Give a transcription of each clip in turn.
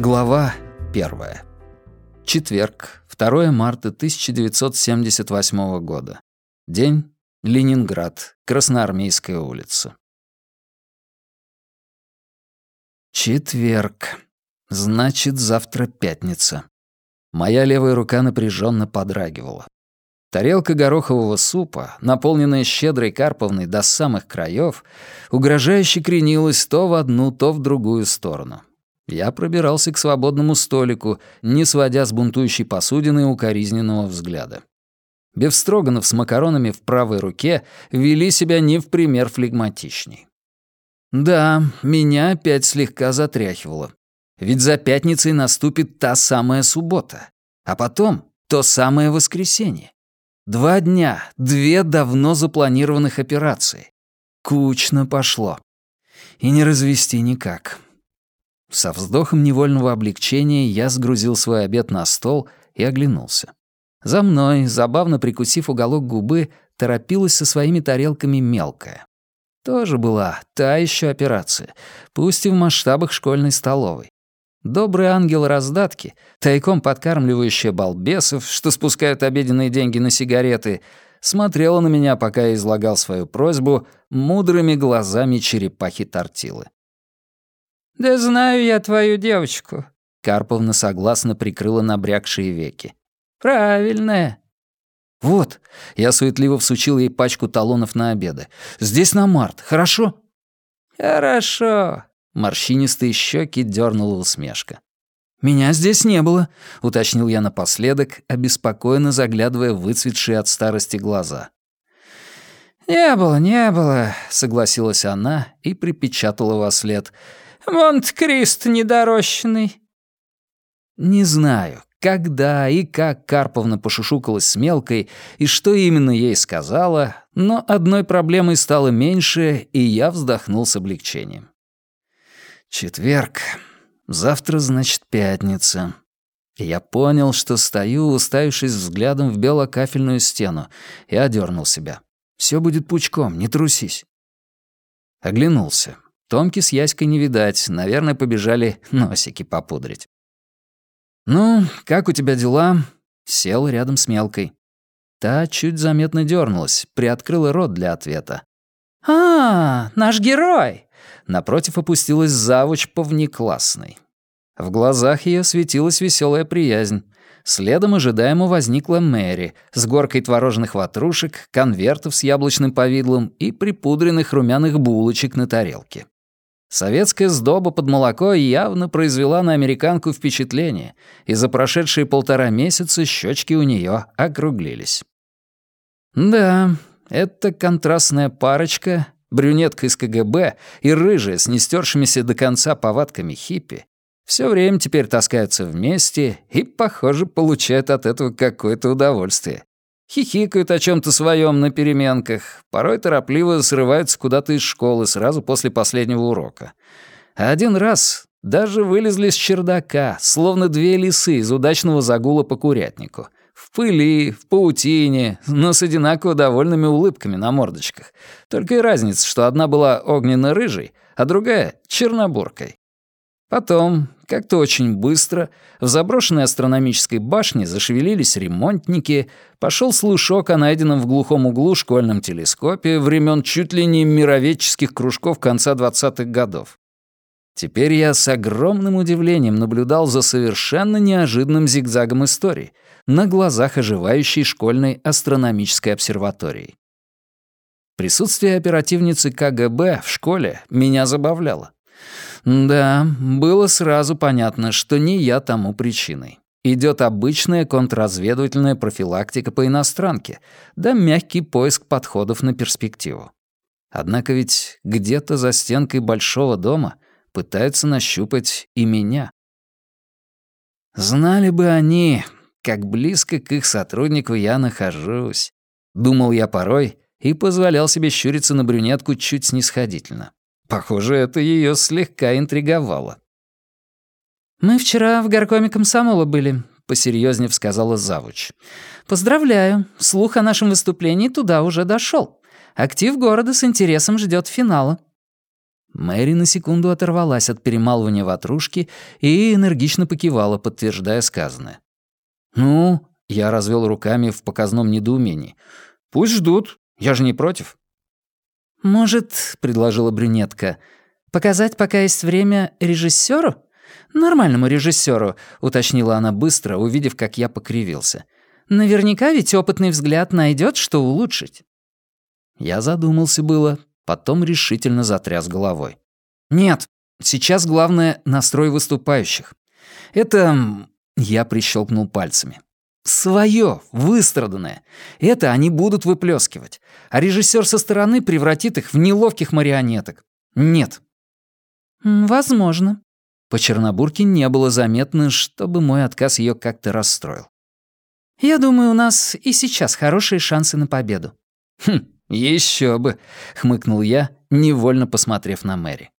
Глава 1. Четверг, 2 марта 1978 года. День. Ленинград. Красноармейская улица. Четверг. Значит, завтра пятница. Моя левая рука напряженно подрагивала. Тарелка горохового супа, наполненная щедрой карповной до самых краев, угрожающе кренилась то в одну, то в другую сторону. Я пробирался к свободному столику, не сводя с бунтующей посудины укоризненного взгляда. Бефстроганов с макаронами в правой руке вели себя не в пример флегматичней. Да, меня опять слегка затряхивало. Ведь за пятницей наступит та самая суббота, а потом то самое воскресенье. Два дня, две давно запланированных операции. Кучно пошло. И не развести никак. Со вздохом невольного облегчения я сгрузил свой обед на стол и оглянулся. За мной, забавно прикусив уголок губы, торопилась со своими тарелками мелкая. Тоже была та еще операция, пусть и в масштабах школьной столовой. Добрый ангел раздатки, тайком подкармливающая балбесов, что спускают обеденные деньги на сигареты, смотрела на меня, пока я излагал свою просьбу, мудрыми глазами черепахи-тортилы. «Да знаю я твою девочку», — Карповна согласно прикрыла набрякшие веки. «Правильная». «Вот», — я суетливо всучил ей пачку талонов на обеды. «Здесь на март, хорошо?» «Хорошо», — морщинистые щеки дернула усмешка. «Меня здесь не было», — уточнил я напоследок, обеспокоенно заглядывая в выцветшие от старости глаза. «Не было, не было», — согласилась она и припечатала во след. Монт-Крист недорощенный». Не знаю, когда и как Карповна пошушукалась с мелкой и что именно ей сказала, но одной проблемой стало меньше, и я вздохнул с облегчением. Четверг. Завтра, значит, пятница. Я понял, что стою, уставившись взглядом в белокафельную стену, и одернул себя. Все будет пучком, не трусись. Оглянулся. Томки с Яськой не видать, наверное, побежали носики попудрить. «Ну, как у тебя дела?» Сел рядом с мелкой. Та чуть заметно дернулась, приоткрыла рот для ответа. «А, наш герой!» Напротив опустилась завуч повнеклассной. В глазах ее светилась веселая приязнь. Следом ожидаемо возникла Мэри с горкой творожных ватрушек, конвертов с яблочным повидлом и припудренных румяных булочек на тарелке. Советская сдоба под молоко явно произвела на американку впечатление, и за прошедшие полтора месяца щечки у нее округлились. Да, эта контрастная парочка, брюнетка из КГБ и рыжая с нестершимися до конца повадками хиппи, все время теперь таскаются вместе и, похоже, получают от этого какое-то удовольствие хихикают о чем-то своем на переменках, порой торопливо срываются куда-то из школы сразу после последнего урока. А один раз даже вылезли с чердака, словно две лисы из удачного загула по курятнику. В пыли, в паутине, но с одинаково довольными улыбками на мордочках. Только и разница, что одна была огненно-рыжей, а другая — чернобуркой. Потом, как-то очень быстро, в заброшенной астрономической башне зашевелились ремонтники, пошел слушок о найденном в глухом углу школьном телескопе времен чуть ли не мироведческих кружков конца 20-х годов. Теперь я с огромным удивлением наблюдал за совершенно неожиданным зигзагом истории на глазах оживающей школьной астрономической обсерватории. Присутствие оперативницы КГБ в школе меня забавляло. Да, было сразу понятно, что не я тому причиной. Идет обычная контрразведывательная профилактика по иностранке, да мягкий поиск подходов на перспективу. Однако ведь где-то за стенкой большого дома пытаются нащупать и меня. Знали бы они, как близко к их сотруднику я нахожусь. Думал я порой и позволял себе щуриться на брюнетку чуть снисходительно. Похоже, это ее слегка интриговало. «Мы вчера в горкоме комсомола были», — посерьезнее сказала завуч. «Поздравляю, слух о нашем выступлении туда уже дошел. Актив города с интересом ждет финала». Мэри на секунду оторвалась от перемалывания ватрушки и энергично покивала, подтверждая сказанное. «Ну?» — я развел руками в показном недоумении. «Пусть ждут. Я же не против». «Может, — предложила брюнетка, — показать, пока есть время, режиссеру? Нормальному режиссеру, уточнила она быстро, увидев, как я покривился. Наверняка ведь опытный взгляд найдет, что улучшить. Я задумался было, потом решительно затряс головой. «Нет, сейчас главное — настрой выступающих. Это...» — я прищелкнул пальцами. Своё, выстраданное. Это они будут выплескивать. А режиссер со стороны превратит их в неловких марионеток. Нет. Возможно. По Чернобурке не было заметно, чтобы мой отказ ее как-то расстроил. Я думаю, у нас и сейчас хорошие шансы на победу. Хм, еще бы, хмыкнул я, невольно посмотрев на Мэри.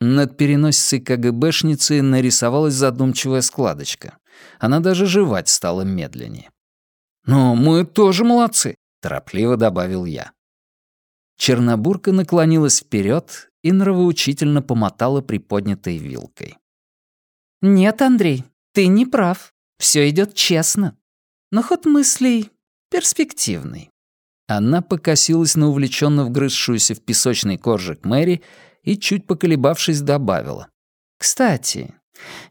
Над переносицей КГБшницы нарисовалась задумчивая складочка. Она даже жевать стала медленнее. «Но мы тоже молодцы», — торопливо добавил я. Чернобурка наклонилась вперед и нравоучительно помотала приподнятой вилкой. «Нет, Андрей, ты не прав. Все идет честно. Но ход мыслей перспективный». Она покосилась на увлеченно вгрызшуюся в песочный коржик Мэри и, чуть поколебавшись, добавила. «Кстати,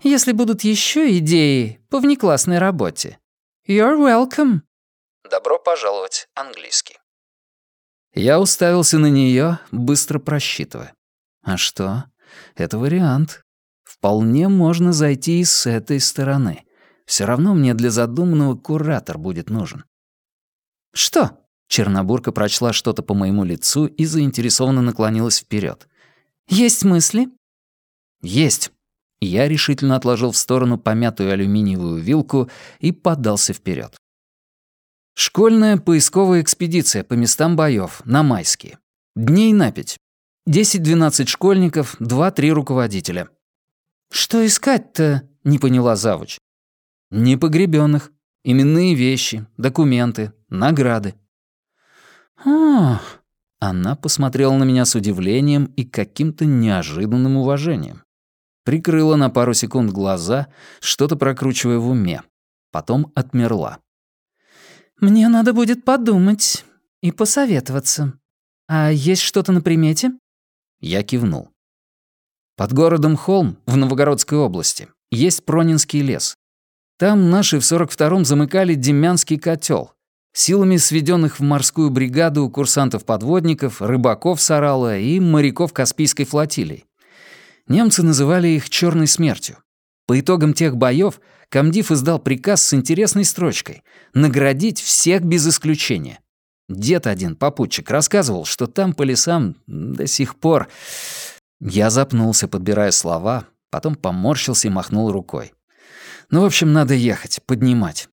если будут еще идеи по внеклассной работе, you're welcome». «Добро пожаловать, английский». Я уставился на нее, быстро просчитывая. А что? Это вариант. Вполне можно зайти и с этой стороны. Все равно мне для задуманного куратор будет нужен. «Что?» Чернобурка прочла что-то по моему лицу и заинтересованно наклонилась вперед. «Есть мысли?» «Есть». Я решительно отложил в сторону помятую алюминиевую вилку и подался вперед. Школьная поисковая экспедиция по местам боев на майские. Дней на пять. 10-12 школьников, 2-3 руководителя. «Что искать-то?» — не поняла завуч. «Непогребенных. Именные вещи, документы, награды». «Ах...» Она посмотрела на меня с удивлением и каким-то неожиданным уважением. Прикрыла на пару секунд глаза, что-то прокручивая в уме. Потом отмерла. «Мне надо будет подумать и посоветоваться. А есть что-то на примете?» Я кивнул. Под городом Холм, в Новгородской области, есть Пронинский лес. Там наши в 42-м замыкали Демянский котел. Силами сведенных в морскую бригаду курсантов-подводников, рыбаков с Орала и моряков Каспийской флотилии. Немцы называли их «черной смертью». По итогам тех боев комдив издал приказ с интересной строчкой «наградить всех без исключения». Дед один, попутчик, рассказывал, что там по лесам до сих пор... Я запнулся, подбирая слова, потом поморщился и махнул рукой. Ну, в общем, надо ехать, поднимать.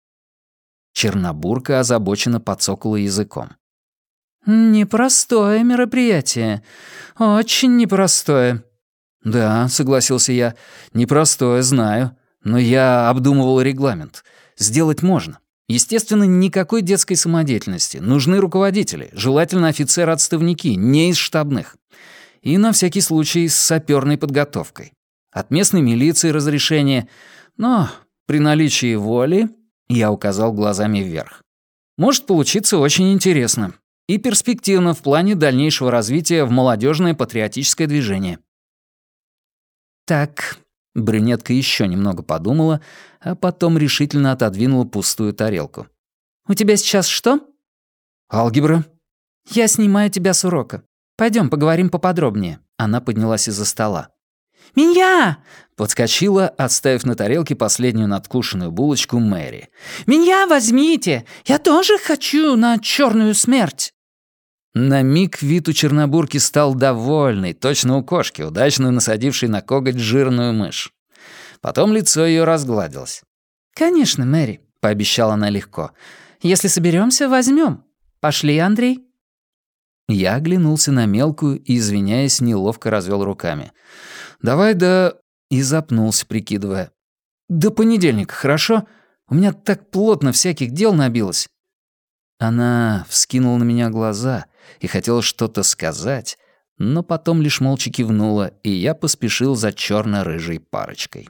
Чернобурка озабоченно подсокала языком. «Непростое мероприятие. Очень непростое», «Да», — согласился я, — «непростое, знаю. Но я обдумывал регламент. Сделать можно. Естественно, никакой детской самодеятельности. Нужны руководители, желательно офицеры-отставники, не из штабных. И на всякий случай с саперной подготовкой. От местной милиции разрешение. Но при наличии воли я указал глазами вверх. Может получиться очень интересно. И перспективно в плане дальнейшего развития в молодежное патриотическое движение. «Так...» Брюнетка еще немного подумала, а потом решительно отодвинула пустую тарелку. «У тебя сейчас что?» «Алгебра». «Я снимаю тебя с урока. Пойдем поговорим поподробнее». Она поднялась из-за стола. «Меня!» — подскочила, отставив на тарелке последнюю надкушенную булочку Мэри. «Меня возьмите! Я тоже хочу на черную смерть!» На миг вид у Чернобурки стал довольный, точно у кошки, удачно насадившей на коготь жирную мышь. Потом лицо ее разгладилось. «Конечно, Мэри», — пообещала она легко. «Если соберемся, возьмем. Пошли, Андрей». Я оглянулся на мелкую и, извиняясь, неловко развел руками. «Давай да...» И запнулся, прикидывая. «До понедельника, хорошо? У меня так плотно всяких дел набилось». Она вскинула на меня глаза — и хотела что-то сказать, но потом лишь молча кивнула, и я поспешил за черно рыжей парочкой.